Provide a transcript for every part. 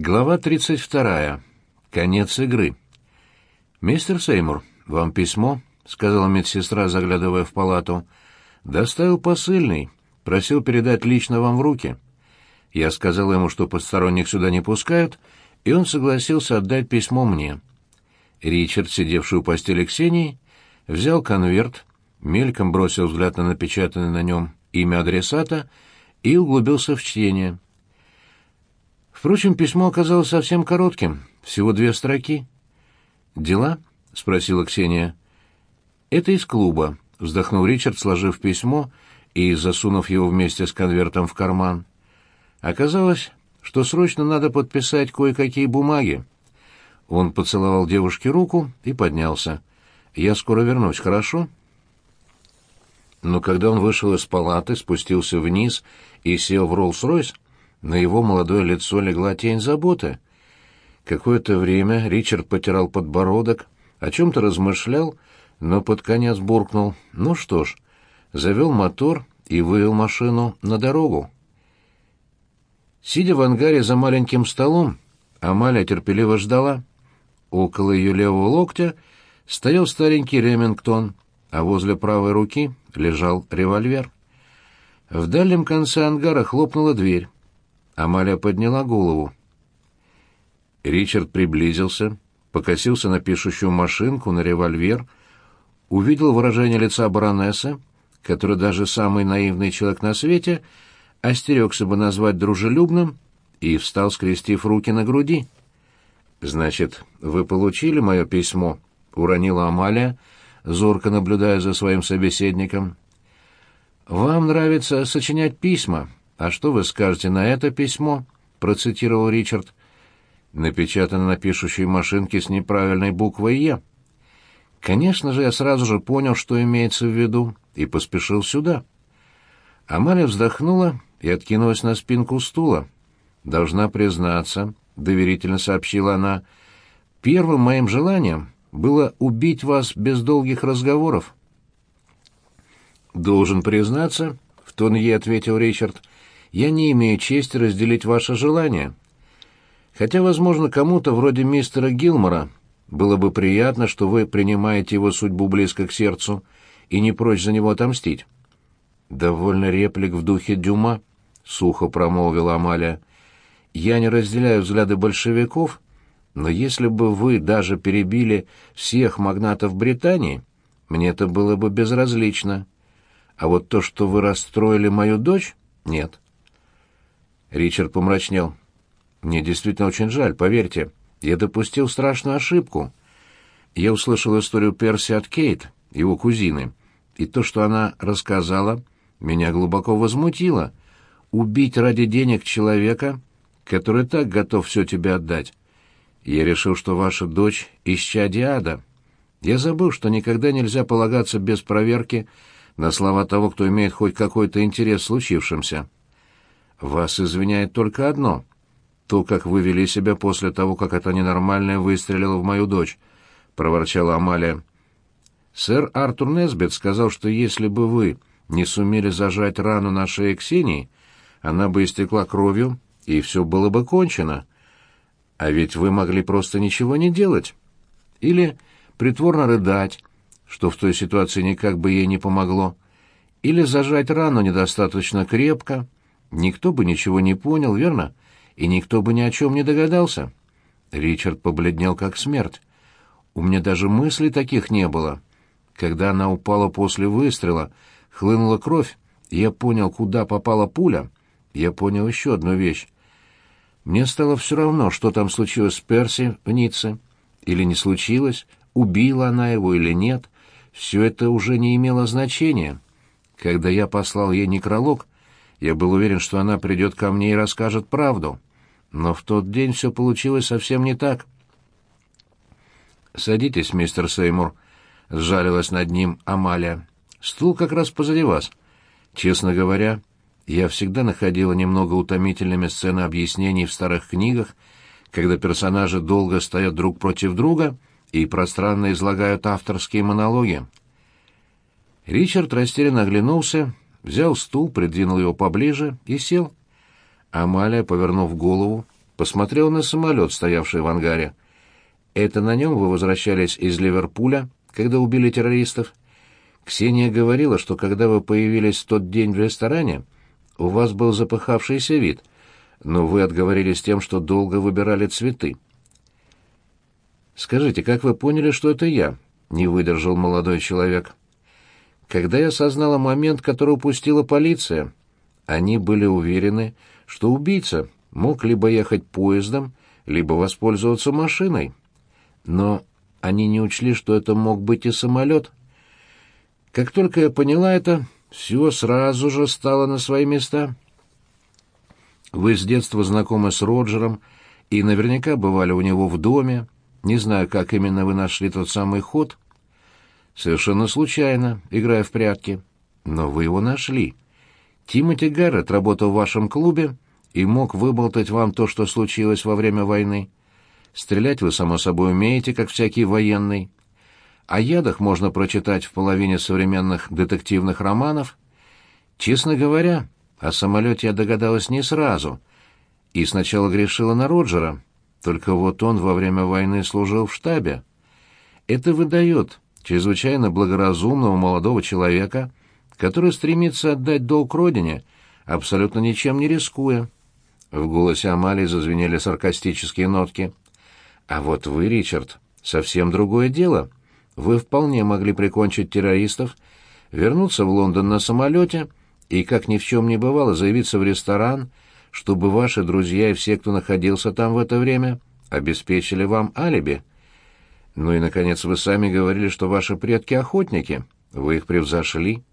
Глава 32. Конец игры. «Мистер Сеймур, вам письмо?» — сказала медсестра, заглядывая в палату. «Доставил посыльный. Просил передать лично вам в руки». Я сказал ему, что посторонних сюда не пускают, и он согласился отдать письмо мне. Ричард, сидевший у постели Ксении, взял конверт, мельком бросил взгляд на напечатанное на нем имя адресата и углубился в чтение. Впрочем, письмо оказалось совсем коротким, всего две строки. «Дела?» — спросила Ксения. «Это из клуба», — вздохнул Ричард, сложив письмо и засунув его вместе с конвертом в карман. Оказалось, что срочно надо подписать кое-какие бумаги. Он поцеловал девушке руку и поднялся. «Я скоро вернусь, хорошо?» Но когда он вышел из палаты, спустился вниз и сел в Роллс-Ройс, на его молодое лицо легла тень заботы. Какое-то время Ричард потирал подбородок, о чем-то размышлял, но под конец буркнул. Ну что ж, завел мотор и вывел машину на дорогу. Сидя в ангаре за маленьким столом, Амалия терпеливо ждала. Около ее левого локтя стоял старенький Ремингтон, а возле правой руки лежал револьвер. В дальнем конце ангара хлопнула дверь. Амалия подняла голову. Ричард приблизился, покосился на пишущую машинку, на револьвер, увидел выражение лица баронессы, которое даже самый наивный человек на свете остерегся бы назвать дружелюбным, и встал, скрестив руки на груди. «Значит, вы получили мое письмо?» — уронила Амалия, зорко наблюдая за своим собеседником. «Вам нравится сочинять письма», «А что вы скажете на это письмо?» — процитировал Ричард. «Напечатано на пишущей машинке с неправильной буквой «Е». Конечно же, я сразу же понял, что имеется в виду, и поспешил сюда. Амалия вздохнула и откинулась на спинку стула. «Должна признаться», — доверительно сообщила она, — «первым моим желанием было убить вас без долгих разговоров». «Должен признаться», — в тон ей ответил Ричард, — я не имею чести разделить ваше желание. Хотя, возможно, кому-то вроде мистера Гилмора было бы приятно, что вы принимаете его судьбу близко к сердцу и не прочь за него отомстить. «Довольно реплик в духе Дюма», — сухо промолвила Амалия. «Я не разделяю взгляды большевиков, но если бы вы даже перебили всех магнатов Британии, мне это было бы безразлично. А вот то, что вы расстроили мою дочь, нет». Ричард помрачнел. «Мне действительно очень жаль, поверьте. Я допустил страшную ошибку. Я услышал историю Перси от Кейт, его кузины, и то, что она рассказала, меня глубоко возмутило. Убить ради денег человека, который так готов все тебе отдать. Я решил, что ваша дочь — исчадие ада. Я забыл, что никогда нельзя полагаться без проверки на слова того, кто имеет хоть какой-то интерес в случившемся». Вас извиняет только одно — то, как вы вели себя после того, как это ненормальное выстрелило в мою дочь, — проворчала Амалия. Сэр Артур Несбет сказал, что если бы вы не сумели зажать рану на шее Ксении, она бы истекла кровью, и все было бы кончено. А ведь вы могли просто ничего не делать. Или притворно рыдать, что в той ситуации никак бы ей не помогло. Или зажать рану недостаточно крепко, Никто бы ничего не понял, верно? И никто бы ни о чем не догадался. Ричард побледнел как смерть. У меня даже мыслей таких не было. Когда она упала после выстрела, хлынула кровь, я понял, куда попала пуля. Я понял еще одну вещь. Мне стало все равно, что там случилось с Перси в Ницце. Или не случилось, убила она его или нет. Все это уже не имело значения. Когда я послал ей некролог, я был уверен, что она придет ко мне и расскажет правду. Но в тот день все получилось совсем не так. «Садитесь, мистер Сеймур», — сжалилась над ним Амалия. «Стул как раз позади вас. Честно говоря, я всегда находила немного утомительными сцены объяснений в старых книгах, когда персонажи долго стоят друг против друга и пространно излагают авторские монологи». Ричард растерянно оглянулся взял стул, придвинул его поближе и сел. Амалия, повернув голову, посмотрел на самолет, стоявший в ангаре. «Это на нем вы возвращались из Ливерпуля, когда убили террористов?» Ксения говорила, что когда вы появились в тот день в ресторане, у вас был запыхавшийся вид, но вы отговорились тем, что долго выбирали цветы. «Скажите, как вы поняли, что это я?» — не выдержал молодой человек. «Когда я осознала момент, который упустила полиция, они были уверены, что убийца мог либо ехать поездом, либо воспользоваться машиной. Но они не учли, что это мог быть и самолет. Как только я поняла это, все сразу же стало на свои места. Вы с детства знакомы с Роджером и наверняка бывали у него в доме. Не знаю, как именно вы нашли тот самый ход. Совершенно случайно, играя в прятки. Но вы его нашли. Тимоти Гаррет работал в вашем клубе и мог выболтать вам то, что случилось во время войны. Стрелять вы, само собой, умеете, как всякий военный. О ядах можно прочитать в половине современных детективных романов. Честно говоря, о самолете я догадалась не сразу. И сначала грешила на Роджера, только вот он во время войны служил в штабе. Это выдает чрезвычайно благоразумного молодого человека, который стремится отдать долг родине, абсолютно ничем не рискуя. В голосе Амалии зазвенели саркастические нотки. «А вот вы, Ричард, совсем другое дело вы вполне могли прикончить террористов, вернуться в Лондон на самолете и, как ни в чем не бывало, заявиться в ресторан, чтобы ваши друзья и все, кто находился там в это время, обеспечили вам алиби. Ну и, наконец, вы сами говорили, что ваши предки — охотники. Вы их превзошли.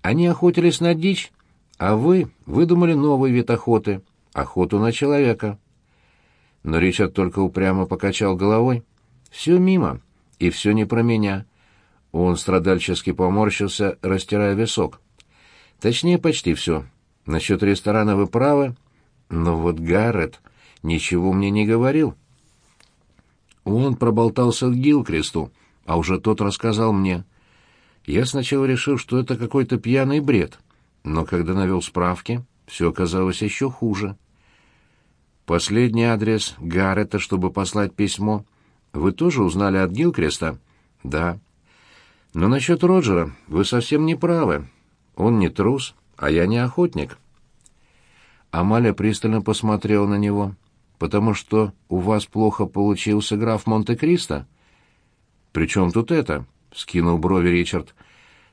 Они охотились на дичь, а вы выдумали новый вид охоты — охоту на человека. Но Ричард только упрямо покачал головой. «Все мимо. И все не про меня. Он страдальчески поморщился, растирая висок. Точнее, почти все. Насчет ресторана вы правы, но вот Гаррет ничего мне не говорил. Он проболтался к Гилкресту, а уже тот рассказал мне. Я сначала решил, что это какой-то пьяный бред, но когда навел справки, все оказалось еще хуже. Последний адрес Гаррета, чтобы послать письмо — вы тоже узнали от Гилкреста? Да. Но насчет Роджера вы совсем не правы. Он не трус, а я не охотник. Амалия пристально посмотрела на него. «Потому что у вас плохо получился граф Монте-Кристо?» «При чем тут это?» — скинул брови Ричард.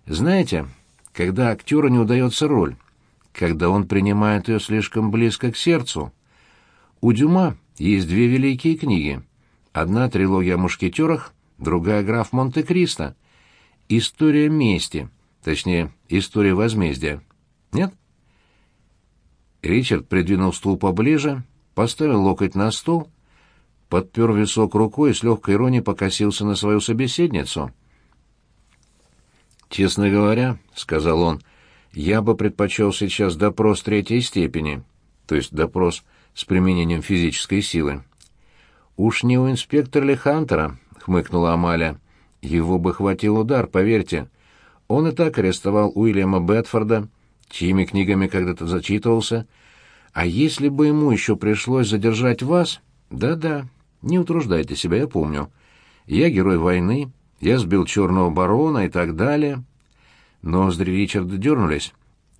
«Знаете, когда актеру не удается роль, когда он принимает ее слишком близко к сердцу. У Дюма есть две великие книги — Одна трилогия о мушкетерах, другая граф Монте-Кристо. История мести, точнее, история возмездия. Нет? Ричард придвинул стул поближе, поставил локоть на стол, подпер висок рукой и с легкой иронией покосился на свою собеседницу. «Честно говоря, — сказал он, — я бы предпочел сейчас допрос третьей степени, то есть допрос с применением физической силы. «Уж не у инспектора ли Хантера?» — хмыкнула Амаля. «Его бы хватил удар, поверьте. Он и так арестовал Уильяма Бетфорда, чьими книгами когда-то зачитывался. А если бы ему еще пришлось задержать вас? Да-да, не утруждайте себя, я помню. Я герой войны, я сбил черного барона и так далее». Ноздри Ричарда дернулись.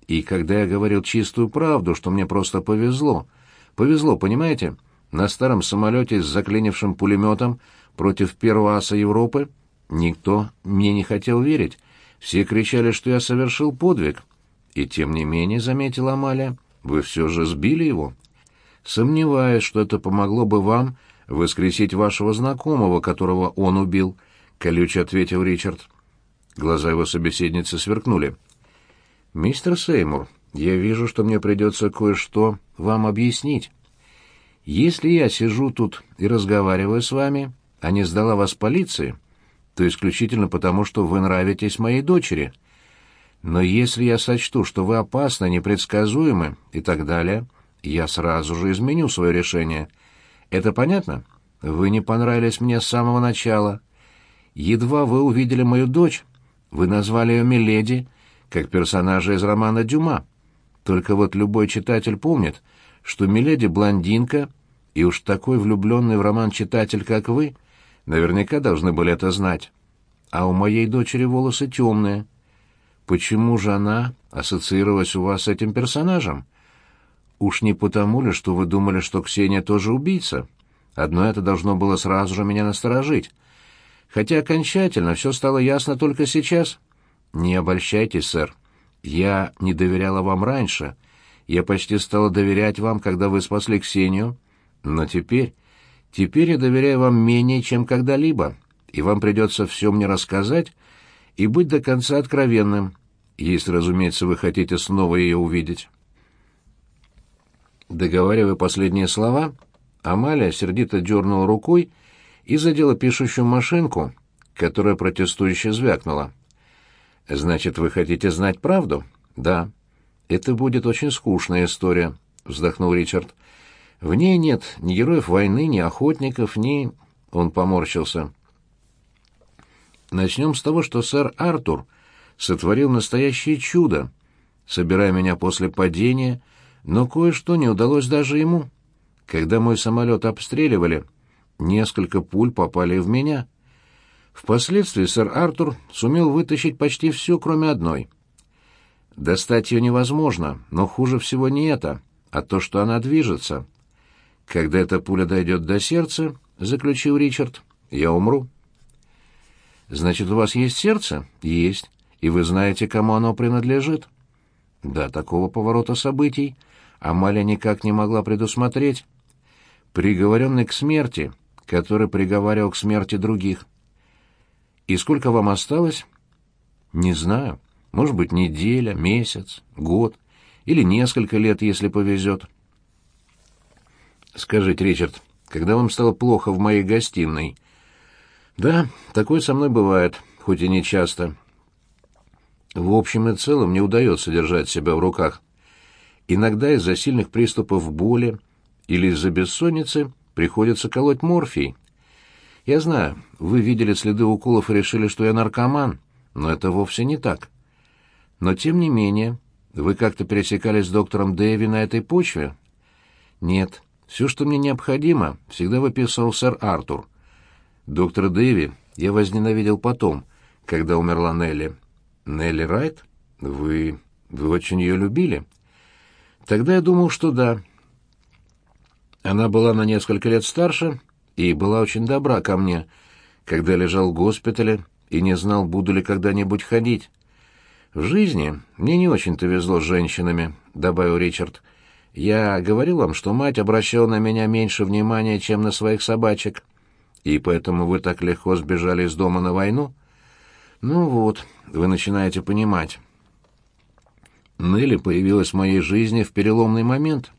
И когда я говорил чистую правду, что мне просто повезло, повезло, понимаете?» на старом самолете с заклинившим пулеметом против первого аса Европы, никто мне не хотел верить. Все кричали, что я совершил подвиг. И тем не менее, — заметила Амалия, — вы все же сбили его. Сомневаюсь, что это помогло бы вам воскресить вашего знакомого, которого он убил, — колюче ответил Ричард. Глаза его собеседницы сверкнули. «Мистер Сеймур, я вижу, что мне придется кое-что вам объяснить». Если я сижу тут и разговариваю с вами, а не сдала вас полиции, то исключительно потому, что вы нравитесь моей дочери. Но если я сочту, что вы опасны, непредсказуемы и так далее, я сразу же изменю свое решение. Это понятно? Вы не понравились мне с самого начала. Едва вы увидели мою дочь, вы назвали ее Миледи, как персонажа из романа Дюма. Только вот любой читатель помнит — что Миледи блондинка И уж такой влюбленный в роман читатель, как вы, наверняка должны были это знать. А у моей дочери волосы темные. Почему же она ассоциировалась у вас с этим персонажем? Уж не потому ли, что вы думали, что Ксения тоже убийца? Одно это должно было сразу же меня насторожить. Хотя окончательно все стало ясно только сейчас. Не обольщайтесь, сэр. Я не доверяла вам раньше. Я почти стала доверять вам, когда вы спасли Ксению. Но теперь... Теперь я доверяю вам менее, чем когда-либо, и вам придется все мне рассказать и быть до конца откровенным, если, разумеется, вы хотите снова ее увидеть. Договаривая последние слова, Амалия сердито дернула рукой и задела пишущую машинку, которая протестующе звякнула. «Значит, вы хотите знать правду?» «Да». «Это будет очень скучная история», — вздохнул Ричард. «В ней нет ни героев войны, ни охотников, ни...» Он поморщился. «Начнем с того, что сэр Артур сотворил настоящее чудо, собирая меня после падения, но кое-что не удалось даже ему. Когда мой самолет обстреливали, несколько пуль попали в меня». Впоследствии сэр Артур сумел вытащить почти все, кроме одной. Достать ее невозможно, но хуже всего не это, а то, что она движется. Когда эта пуля дойдет до сердца, — заключил Ричард, — я умру. Значит, у вас есть сердце? Есть. И вы знаете, кому оно принадлежит? Да, такого поворота событий Амалия никак не могла предусмотреть. Приговоренный к смерти, который приговаривал к смерти других — и сколько вам осталось? Не знаю. Может быть, неделя, месяц, год или несколько лет, если повезет. Скажите, Ричард, когда вам стало плохо в моей гостиной? Да, такое со мной бывает, хоть и не часто. В общем и целом мне удается держать себя в руках. Иногда из-за сильных приступов боли или из-за бессонницы приходится колоть морфий. Я знаю, вы видели следы уколов и решили, что я наркоман, но это вовсе не так. Но тем не менее, вы как-то пересекались с доктором Дэви на этой почве? Нет, все, что мне необходимо, всегда выписывал сэр Артур. Доктора Дэви я возненавидел потом, когда умерла Нелли. Нелли Райт? Вы... вы очень ее любили? Тогда я думал, что да. Она была на несколько лет старше и была очень добра ко мне, когда лежал в госпитале и не знал, буду ли когда-нибудь ходить. В жизни мне не очень-то везло с женщинами, добавил Ричард. Я говорил вам, что мать обращала на меня меньше внимания, чем на своих собачек, и поэтому вы так легко сбежали из дома на войну. Ну вот, вы начинаете понимать. Нелли появилась в моей жизни в переломный момент.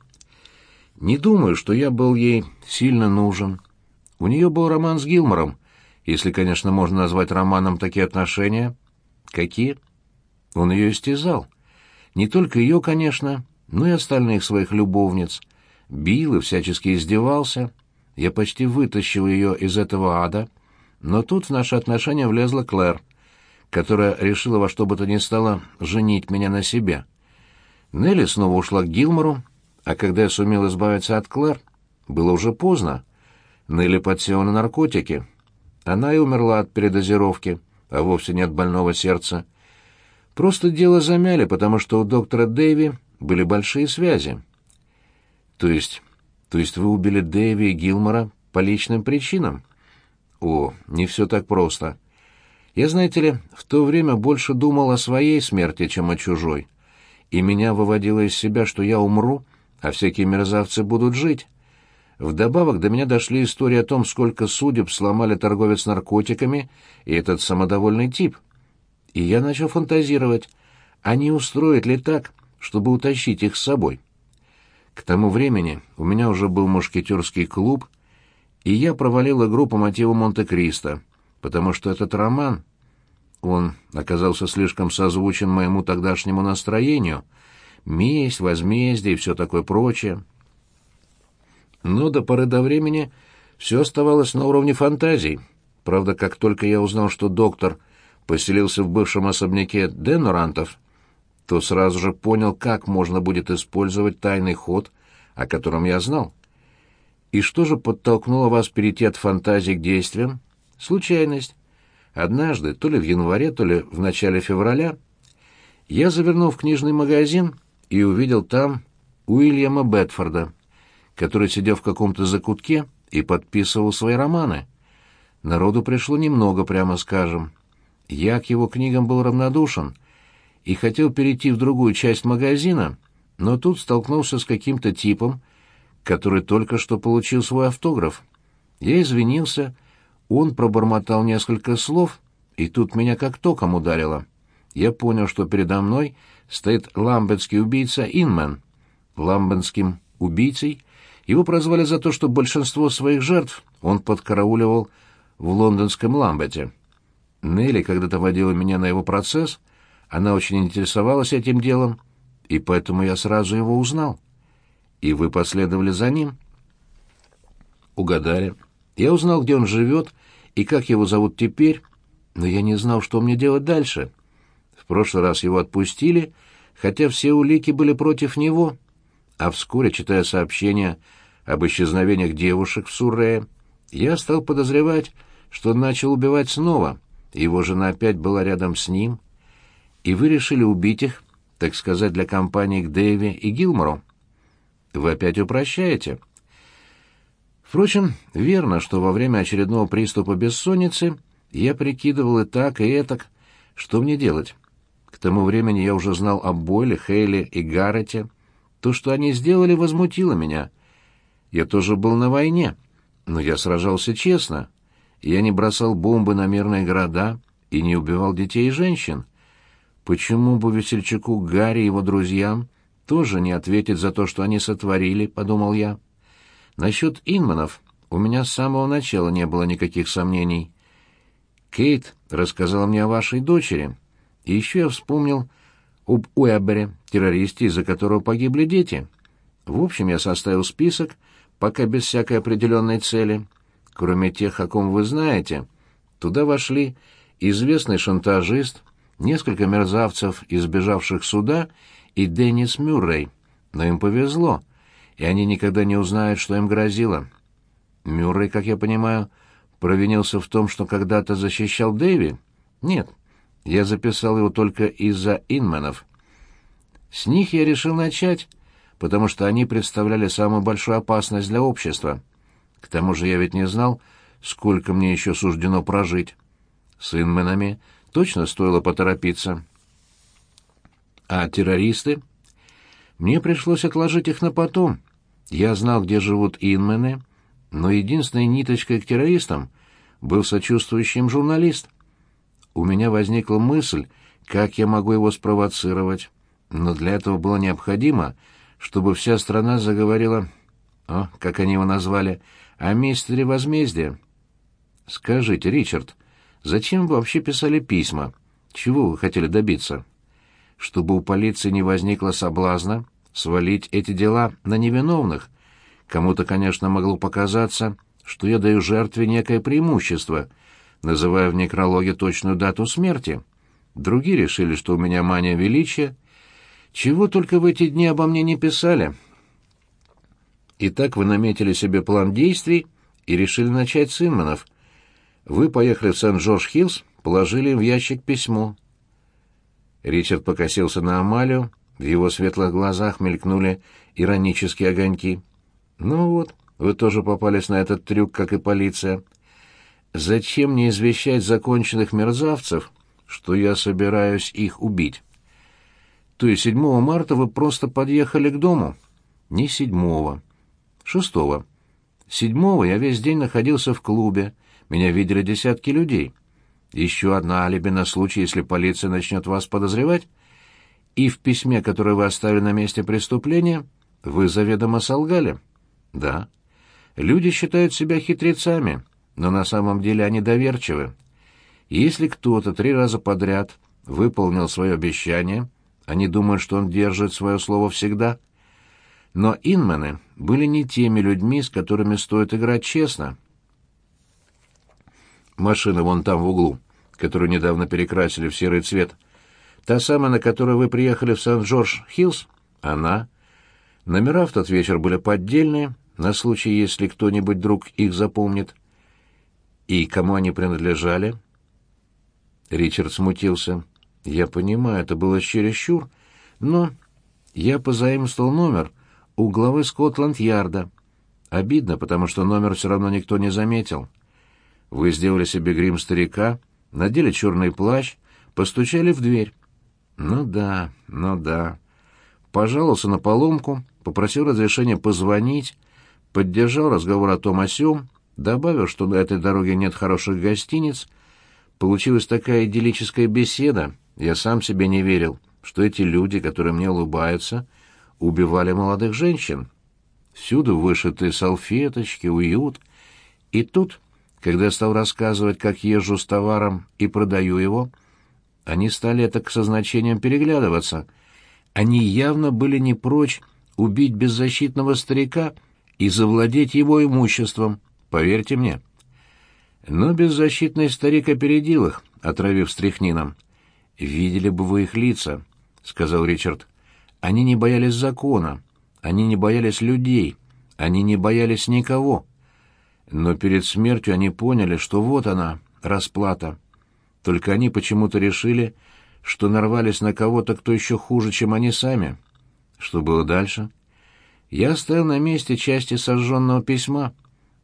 Не думаю, что я был ей сильно нужен. У нее был роман с Гилмором, если, конечно, можно назвать романом такие отношения. Какие? Он ее истязал. Не только ее, конечно, но и остальных своих любовниц. Бил и всячески издевался. Я почти вытащил ее из этого ада. Но тут в наши отношения влезла Клэр, которая решила во что бы то ни стало женить меня на себе. Нелли снова ушла к Гилмору, а когда я сумел избавиться от Клэр, было уже поздно. Нелли подсела на наркотики. Она и умерла от передозировки, а вовсе не от больного сердца. Просто дело замяли, потому что у доктора Дэви были большие связи. То есть... То есть вы убили Дэви и Гилмора по личным причинам? О, не все так просто. Я, знаете ли, в то время больше думал о своей смерти, чем о чужой. И меня выводило из себя, что я умру, а всякие мерзавцы будут жить. Вдобавок до меня дошли истории о том, сколько судеб сломали торговец наркотиками и этот самодовольный тип. И я начал фантазировать, а не устроит ли так, чтобы утащить их с собой. К тому времени у меня уже был мушкетерский клуб, и я провалил игру по мотиву Монте-Кристо, потому что этот роман, он оказался слишком созвучен моему тогдашнему настроению, месть, возмездие и все такое прочее. Но до поры до времени все оставалось на уровне фантазий. Правда, как только я узнал, что доктор поселился в бывшем особняке Денорантов, то сразу же понял, как можно будет использовать тайный ход, о котором я знал. И что же подтолкнуло вас перейти от фантазии к действиям? Случайность. Однажды, то ли в январе, то ли в начале февраля, я завернул в книжный магазин и увидел там Уильяма Бетфорда, который сидел в каком-то закутке и подписывал свои романы. Народу пришло немного, прямо скажем. Я к его книгам был равнодушен и хотел перейти в другую часть магазина, но тут столкнулся с каким-то типом, который только что получил свой автограф. Я извинился, он пробормотал несколько слов, и тут меня как током ударило. Я понял, что передо мной стоит ламбетский убийца Инмен. Ламбетским убийцей его прозвали за то, что большинство своих жертв он подкарауливал в лондонском Ламбете. Нелли когда-то водила меня на его процесс, она очень интересовалась этим делом, и поэтому я сразу его узнал. И вы последовали за ним? Угадали. Я узнал, где он живет и как его зовут теперь, но я не знал, что мне делать дальше. В прошлый раз его отпустили, хотя все улики были против него, а вскоре, читая сообщения об исчезновениях девушек в Суррее, я стал подозревать, что он начал убивать снова, его жена опять была рядом с ним, и вы решили убить их, так сказать, для компании к Дэйви и Гилмору. Вы опять упрощаете. Впрочем, верно, что во время очередного приступа бессонницы я прикидывал и так, и этак, что мне делать. К тому времени я уже знал о Бойле, Хейле и Гаррете. То, что они сделали, возмутило меня. Я тоже был на войне, но я сражался честно. Я не бросал бомбы на мирные города и не убивал детей и женщин. Почему бы весельчаку Гарри и его друзьям тоже не ответить за то, что они сотворили, — подумал я. Насчет Инманов у меня с самого начала не было никаких сомнений. Кейт рассказала мне о вашей дочери, и еще я вспомнил об Уэбере, террористе, из-за которого погибли дети. В общем, я составил список, пока без всякой определенной цели. Кроме тех, о ком вы знаете, туда вошли известный шантажист, несколько мерзавцев, избежавших суда, и Деннис Мюррей. Но им повезло, и они никогда не узнают, что им грозило. Мюррей, как я понимаю, провинился в том, что когда-то защищал Дэви? Нет, я записал его только из-за инменов. С них я решил начать, потому что они представляли самую большую опасность для общества. К тому же я ведь не знал, сколько мне еще суждено прожить. С инменами точно стоило поторопиться. А террористы? Мне пришлось отложить их на потом. Я знал, где живут инмены, но единственной ниточкой к террористам был сочувствующим журналист. У меня возникла мысль, как я могу его спровоцировать, но для этого было необходимо, чтобы вся страна заговорила, о, как они его назвали, о мистере возмездия. Скажите, Ричард, зачем вы вообще писали письма? Чего вы хотели добиться?» чтобы у полиции не возникло соблазна свалить эти дела на невиновных. Кому-то, конечно, могло показаться, что я даю жертве некое преимущество, называя в некрологе точную дату смерти. Другие решили, что у меня мания величия. Чего только в эти дни обо мне не писали. Итак, вы наметили себе план действий и решили начать с Инманов. Вы поехали в Сент-Джордж-Хиллз, положили в ящик письмо. Ричард покосился на Амалию, в его светлых глазах мелькнули иронические огоньки. «Ну вот, вы тоже попались на этот трюк, как и полиция. Зачем не извещать законченных мерзавцев, что я собираюсь их убить?» «То есть 7 марта вы просто подъехали к дому?» «Не 7 шестого. Седьмого я весь день находился в клубе, меня видели десятки людей». Еще одна алиби на случай, если полиция начнет вас подозревать. И в письме, которое вы оставили на месте преступления, вы заведомо солгали. Да. Люди считают себя хитрецами, но на самом деле они доверчивы. Если кто-то три раза подряд выполнил свое обещание, они думают, что он держит свое слово всегда. Но инмены были не теми людьми, с которыми стоит играть честно. Машина вон там в углу которую недавно перекрасили в серый цвет. Та самая, на которой вы приехали в Сент-Джордж-Хиллз? Она. Номера в тот вечер были поддельные, на случай, если кто-нибудь вдруг их запомнит. И кому они принадлежали? Ричард смутился. Я понимаю, это было чересчур, но я позаимствовал номер у главы Скотланд-Ярда. Обидно, потому что номер все равно никто не заметил. Вы сделали себе грим старика, надели черный плащ, постучали в дверь. Ну да, ну да. Пожаловался на поломку, попросил разрешения позвонить, поддержал разговор о том о сём, добавил, что на этой дороге нет хороших гостиниц. Получилась такая идиллическая беседа, я сам себе не верил, что эти люди, которые мне улыбаются, убивали молодых женщин. Всюду вышиты салфеточки, уют. И тут, когда я стал рассказывать, как езжу с товаром и продаю его, они стали это со значением переглядываться. Они явно были не прочь убить беззащитного старика и завладеть его имуществом, поверьте мне. Но беззащитный старик опередил их, отравив стряхнином. «Видели бы вы их лица», — сказал Ричард. «Они не боялись закона, они не боялись людей, они не боялись никого. Но перед смертью они поняли, что вот она, расплата. Только они почему-то решили, что нарвались на кого-то, кто еще хуже, чем они сами. Что было дальше?» Я оставил на месте части сожженного письма,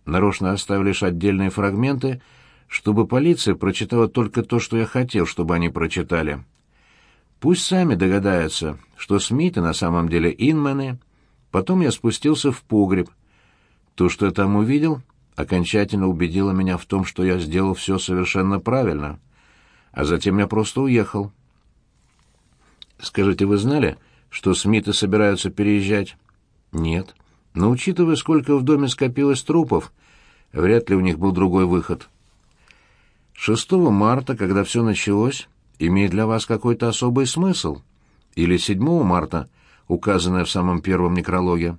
нарочно оставил лишь отдельные фрагменты, чтобы полиция прочитала только то, что я хотел, чтобы они прочитали. Пусть сами догадаются, что Смиты на самом деле инмены. Потом я спустился в погреб. То, что я там увидел, окончательно убедило меня в том, что я сделал все совершенно правильно. А затем я просто уехал. Скажите, вы знали, что Смиты собираются переезжать? Нет. Но учитывая, сколько в доме скопилось трупов, вряд ли у них был другой выход. 6 марта, когда все началось, имеет для вас какой-то особый смысл? Или 7 марта, указанное в самом первом некрологе?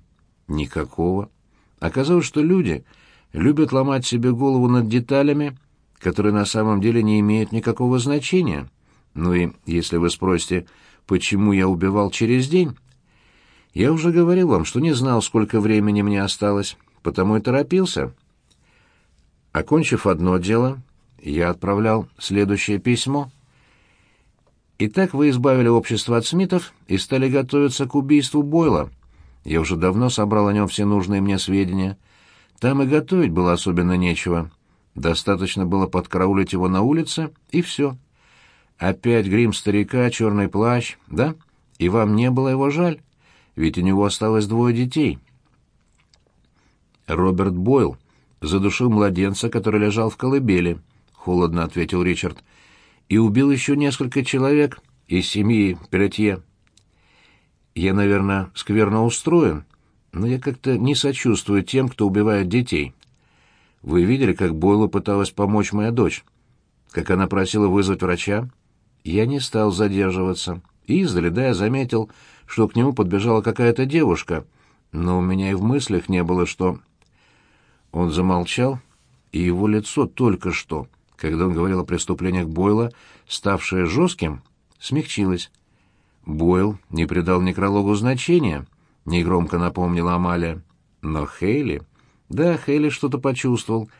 Никакого. Оказалось, что люди любят ломать себе голову над деталями, которые на самом деле не имеют никакого значения. Ну и если вы спросите, почему я убивал через день, я уже говорил вам, что не знал, сколько времени мне осталось, потому и торопился. Окончив одно дело, я отправлял следующее письмо. Итак, вы избавили общество от Смитов и стали готовиться к убийству Бойла. Я уже давно собрал о нем все нужные мне сведения. Там и готовить было особенно нечего. Достаточно было подкараулить его на улице, и все. Опять грим старика, черный плащ, да? И вам не было его жаль? ведь у него осталось двое детей. Роберт Бойл задушил младенца, который лежал в колыбели, холодно ответил Ричард, и убил еще несколько человек из семьи Пелетье. Я, наверное, скверно устроен, но я как-то не сочувствую тем, кто убивает детей. Вы видели, как Бойлу пыталась помочь моя дочь? Как она просила вызвать врача? Я не стал задерживаться. Издали, да, я заметил, что к нему подбежала какая-то девушка, но у меня и в мыслях не было, что... Он замолчал, и его лицо только что, когда он говорил о преступлениях Бойла, ставшее жестким, смягчилось. Бойл не придал некрологу значения, — негромко напомнила Амалия. Но Хейли... Да, Хейли что-то почувствовал.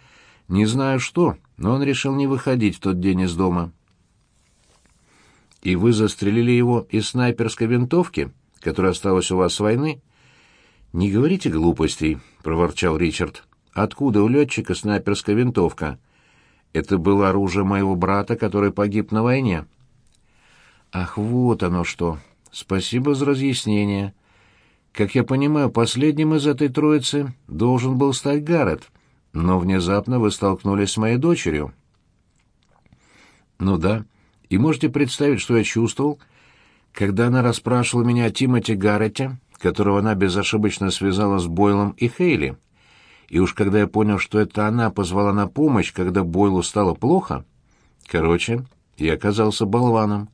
Не знаю что, но он решил не выходить в тот день из дома. «И вы застрелили его из снайперской винтовки?» которая осталась у вас с войны?» «Не говорите глупостей», — проворчал Ричард. «Откуда у летчика снайперская винтовка?» «Это было оружие моего брата, который погиб на войне». «Ах, вот оно что! Спасибо за разъяснение. Как я понимаю, последним из этой троицы должен был стать Гаррет, но внезапно вы столкнулись с моей дочерью». «Ну да. И можете представить, что я чувствовал, когда она расспрашивала меня о Тимоте Гаррете, которого она безошибочно связала с Бойлом и Хейли. И уж когда я понял, что это она позвала на помощь, когда Бойлу стало плохо... Короче, я оказался болваном.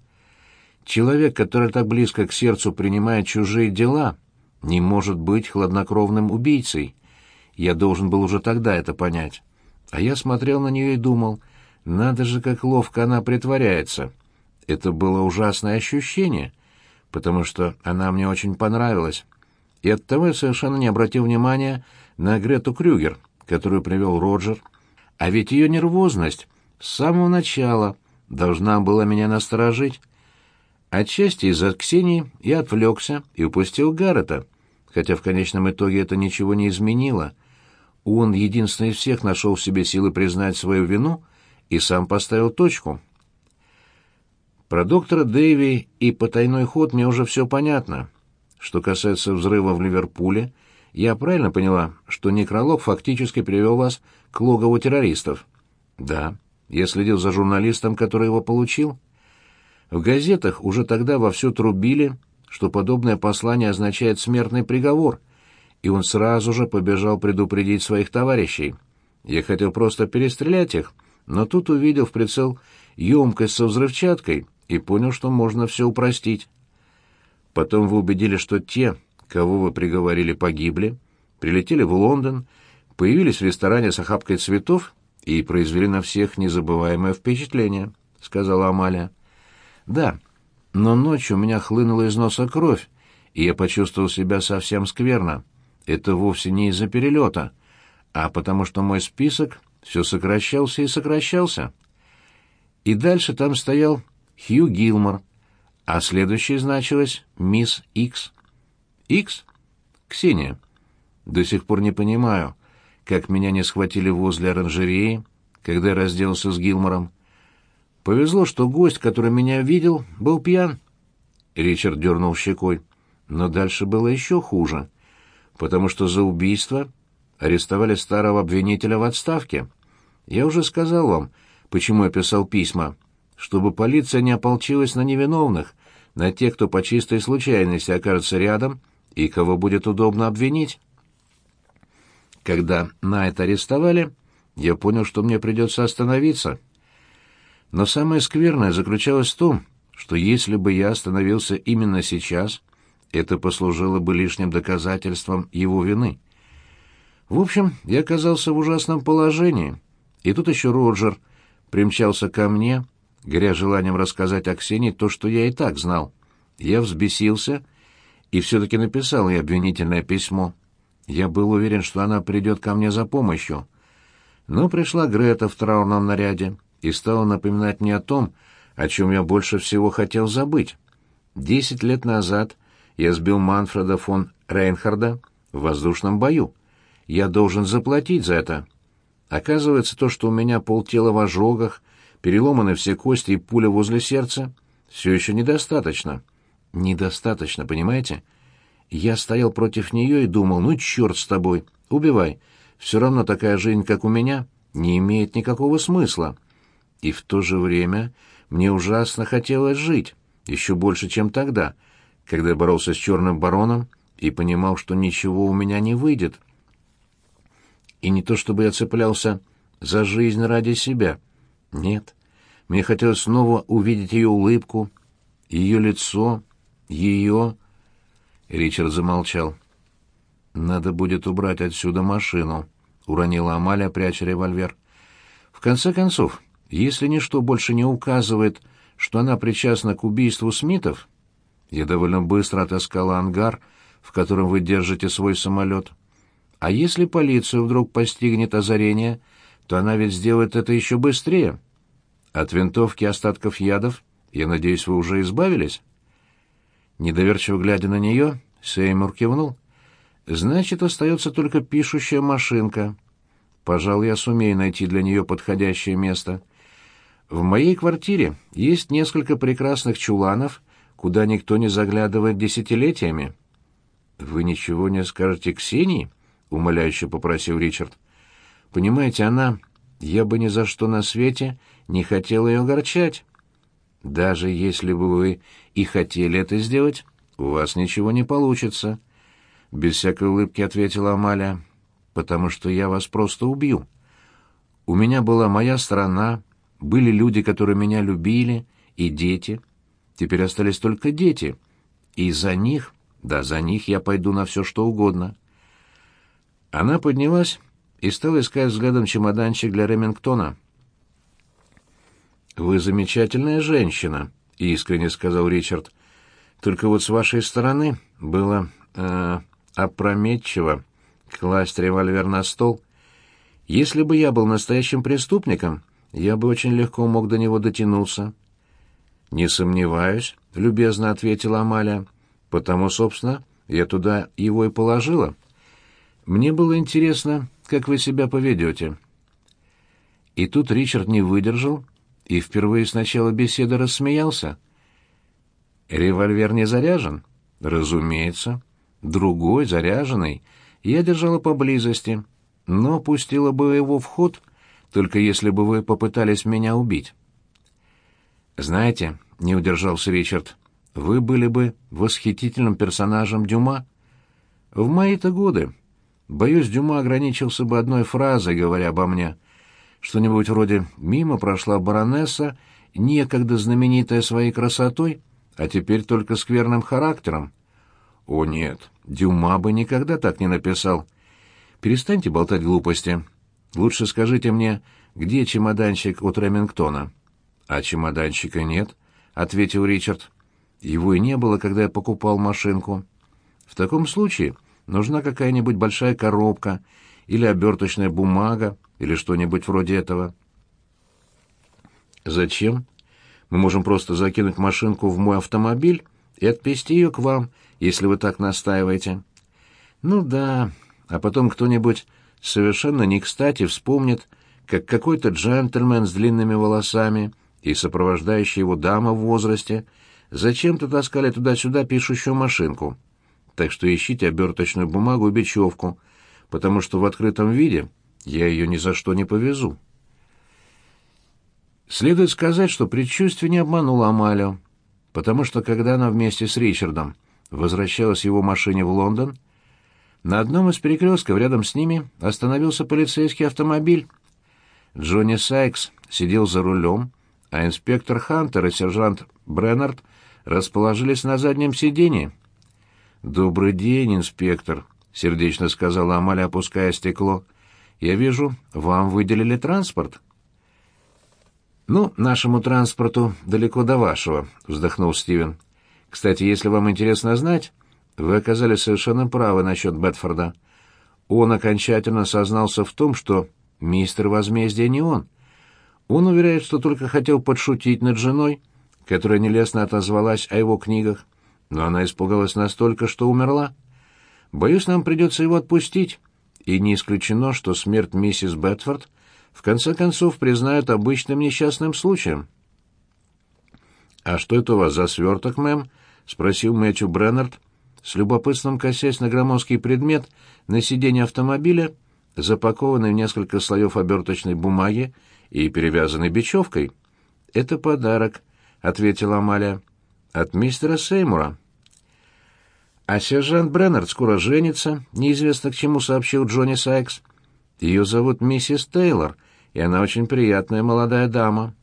Человек, который так близко к сердцу принимает чужие дела, не может быть хладнокровным убийцей. Я должен был уже тогда это понять. А я смотрел на нее и думал, надо же, как ловко она притворяется. Это было ужасное ощущение, потому что она мне очень понравилась. И оттого я совершенно не обратил внимания на Грету Крюгер, которую привел Роджер. А ведь ее нервозность с самого начала должна была меня насторожить. Отчасти из-за Ксении я отвлекся и упустил Гаррета, хотя в конечном итоге это ничего не изменило. Он единственный из всех нашел в себе силы признать свою вину и сам поставил точку. Про доктора Дэйви и потайной ход мне уже все понятно. Что касается взрыва в Ливерпуле, я правильно поняла, что некролог фактически привел вас к логову террористов? Да. Я следил за журналистом, который его получил. В газетах уже тогда вовсю трубили, что подобное послание означает смертный приговор, и он сразу же побежал предупредить своих товарищей. Я хотел просто перестрелять их, но тут увидел в прицел емкость со взрывчаткой и понял, что можно все упростить. Потом вы убедили, что те, кого вы приговорили, погибли, прилетели в Лондон, появились в ресторане с охапкой цветов и произвели на всех незабываемое впечатление», — сказала Амалия. «Да, но ночью у меня хлынула из носа кровь, и я почувствовал себя совсем скверно. Это вовсе не из-за перелета, а потому что мой список все сокращался и сокращался. И дальше там стоял Хью Гилмор, а следующей значилась мисс Икс. Икс? Ксения. До сих пор не понимаю, как меня не схватили возле оранжереи, когда я разделался с Гилмором. Повезло, что гость, который меня видел, был пьян. Ричард дернул щекой. Но дальше было еще хуже, потому что за убийство арестовали старого обвинителя в отставке. Я уже сказал вам, почему я писал письма, чтобы полиция не ополчилась на невиновных, на тех, кто по чистой случайности окажется рядом и кого будет удобно обвинить. Когда Найт арестовали, я понял, что мне придется остановиться. Но самое скверное заключалось в том, что если бы я остановился именно сейчас, это послужило бы лишним доказательством его вины. В общем, я оказался в ужасном положении. И тут еще Роджер примчался ко мне, горя желанием рассказать о Ксении то, что я и так знал. Я взбесился и все-таки написал ей обвинительное письмо. Я был уверен, что она придет ко мне за помощью. Но пришла Грета в траурном наряде и стала напоминать мне о том, о чем я больше всего хотел забыть. Десять лет назад я сбил Манфреда фон Рейнхарда в воздушном бою. Я должен заплатить за это. Оказывается, то, что у меня полтела в ожогах, переломаны все кости и пуля возле сердца, все еще недостаточно. Недостаточно, понимаете? — я стоял против нее и думал, ну черт с тобой, убивай. Все равно такая жизнь, как у меня, не имеет никакого смысла. И в то же время мне ужасно хотелось жить, еще больше, чем тогда, когда я боролся с черным бароном и понимал, что ничего у меня не выйдет. И не то чтобы я цеплялся за жизнь ради себя. Нет, мне хотелось снова увидеть ее улыбку, ее лицо, ее... Ричард замолчал. «Надо будет убрать отсюда машину», — уронила Амалия, пряча револьвер. «В конце концов, если ничто больше не указывает, что она причастна к убийству Смитов, я довольно быстро отыскала ангар, в котором вы держите свой самолет. А если полицию вдруг постигнет озарение, то она ведь сделает это еще быстрее. От винтовки остатков ядов, я надеюсь, вы уже избавились?» Недоверчиво глядя на нее, Сеймур кивнул. «Значит, остается только пишущая машинка. Пожалуй, я сумею найти для нее подходящее место. В моей квартире есть несколько прекрасных чуланов, куда никто не заглядывает десятилетиями». «Вы ничего не скажете Ксении?» — умоляюще попросил Ричард. «Понимаете, она... Я бы ни за что на свете не хотел ее огорчать». Даже если бы вы и хотели это сделать, у вас ничего не получится. Без всякой улыбки ответила Амалия. Потому что я вас просто убью. У меня была моя страна, были люди, которые меня любили, и дети. Теперь остались только дети. И за них, да, за них я пойду на все, что угодно. Она поднялась и стала искать взглядом чемоданчик для Ремингтона. «Вы замечательная женщина», — искренне сказал Ричард. «Только вот с вашей стороны было... Э, опрометчиво класть револьвер на стол. Если бы я был настоящим преступником, я бы очень легко мог до него дотянуться. «Не сомневаюсь», — любезно ответила Амалия. «Потому, собственно, я туда его и положила. Мне было интересно, как вы себя поведете». И тут Ричард не выдержал и впервые с начала беседы рассмеялся. «Револьвер не заряжен?» «Разумеется. Другой, заряженный, я держала поблизости, но пустила бы его в ход, только если бы вы попытались меня убить». «Знаете», — не удержался Ричард, — «вы были бы восхитительным персонажем Дюма. В мои-то годы, боюсь, Дюма ограничился бы одной фразой, говоря обо мне. Что-нибудь вроде «мимо прошла баронесса, некогда знаменитая своей красотой, а теперь только скверным характером». «О нет, Дюма бы никогда так не написал. Перестаньте болтать глупости. Лучше скажите мне, где чемоданчик от Ремингтона?» «А чемоданчика нет», — ответил Ричард. «Его и не было, когда я покупал машинку. В таком случае нужна какая-нибудь большая коробка или оберточная бумага или что-нибудь вроде этого». «Зачем? Мы можем просто закинуть машинку в мой автомобиль и отвезти ее к вам, если вы так настаиваете». «Ну да, а потом кто-нибудь совершенно не кстати вспомнит, как какой-то джентльмен с длинными волосами и сопровождающая его дама в возрасте зачем-то таскали туда-сюда пишущую машинку. Так что ищите оберточную бумагу и бечевку, потому что в открытом виде я ее ни за что не повезу. Следует сказать, что предчувствие не обмануло Амалию, потому что когда она вместе с Ричардом возвращалась в его машине в Лондон, на одном из перекрестков рядом с ними остановился полицейский автомобиль. Джонни Сайкс сидел за рулем, а инспектор Хантер и сержант Бреннард расположились на заднем сиденье. «Добрый день, инспектор», — сердечно сказала Амаля, опуская стекло. «Я вижу, вам выделили транспорт». «Ну, нашему транспорту далеко до вашего», — вздохнул Стивен. «Кстати, если вам интересно знать, вы оказались совершенно правы насчет Бетфорда. Он окончательно сознался в том, что мистер возмездия не он». Он уверяет, что только хотел подшутить над женой, которая нелестно отозвалась о его книгах, но она испугалась настолько, что умерла. Боюсь, нам придется его отпустить, и не исключено, что смерть миссис Бетфорд в конце концов признают обычным несчастным случаем. «А что это у вас за сверток, мэм?» — спросил Мэтью Бреннард, с любопытством косясь на громоздкий предмет на сиденье автомобиля, запакованный в несколько слоев оберточной бумаги и перевязанный бечевкой. «Это подарок», — ответила Амалия. «От мистера Сеймура». «А сержант Бреннард скоро женится», — неизвестно к чему сообщил Джонни Сайкс. «Ее зовут миссис Тейлор, и она очень приятная молодая дама».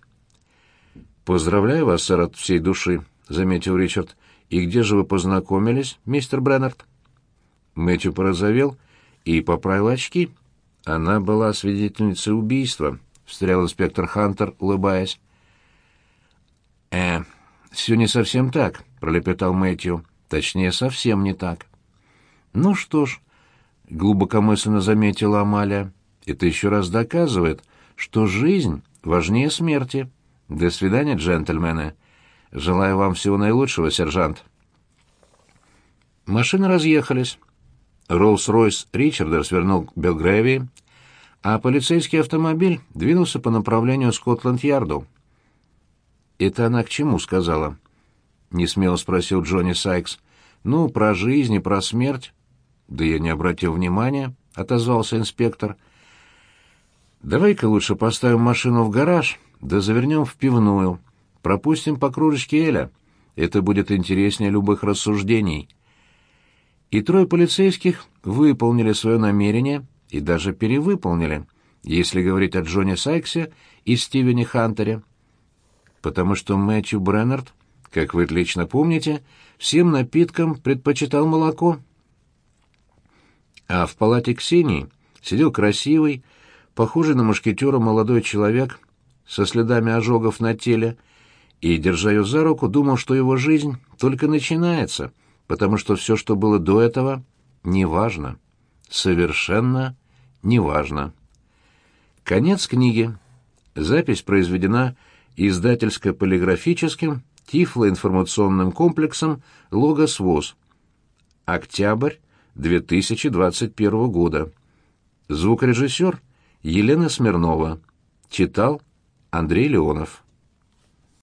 «Поздравляю вас, сэр, от всей души», — заметил Ричард. «И где же вы познакомились, мистер Бреннард?» Мэтью порозовел и поправил очки. Она была свидетельницей убийства, — встрял инспектор Хантер, улыбаясь. «Э, все не совсем так», — пролепетал Мэтью. «Точнее, совсем не так». «Ну что ж», — глубокомысленно заметила Амалия, — «это еще раз доказывает, что жизнь важнее смерти. До свидания, джентльмены. Желаю вам всего наилучшего, сержант». Машины разъехались. Роллс-Ройс Ричарда свернул к Белгревии, а полицейский автомобиль двинулся по направлению Скотланд-Ярду. «Это она к чему?» — сказала. Несмело спросил Джонни Сайкс. «Ну, про жизнь и про смерть». «Да я не обратил внимания», — отозвался инспектор. «Давай-ка лучше поставим машину в гараж, да завернем в пивную. Пропустим по кружечке Эля. Это будет интереснее любых рассуждений». И трое полицейских выполнили свое намерение — и даже перевыполнили, если говорить о Джоне Сайксе и Стивене Хантере. Потому что Мэтью Бреннард, как вы отлично помните, всем напиткам предпочитал молоко. А в палате Ксении сидел красивый, похожий на мушкетера молодой человек со следами ожогов на теле, и, держа ее за руку, думал, что его жизнь только начинается, потому что все, что было до этого, неважно. совершенно неважно. Конец книги. Запись произведена издательско-полиграфическим тифлоинформационным комплексом «Логос ВОЗ». Октябрь 2021 года. Звукорежиссер Елена Смирнова. Читал Андрей Леонов.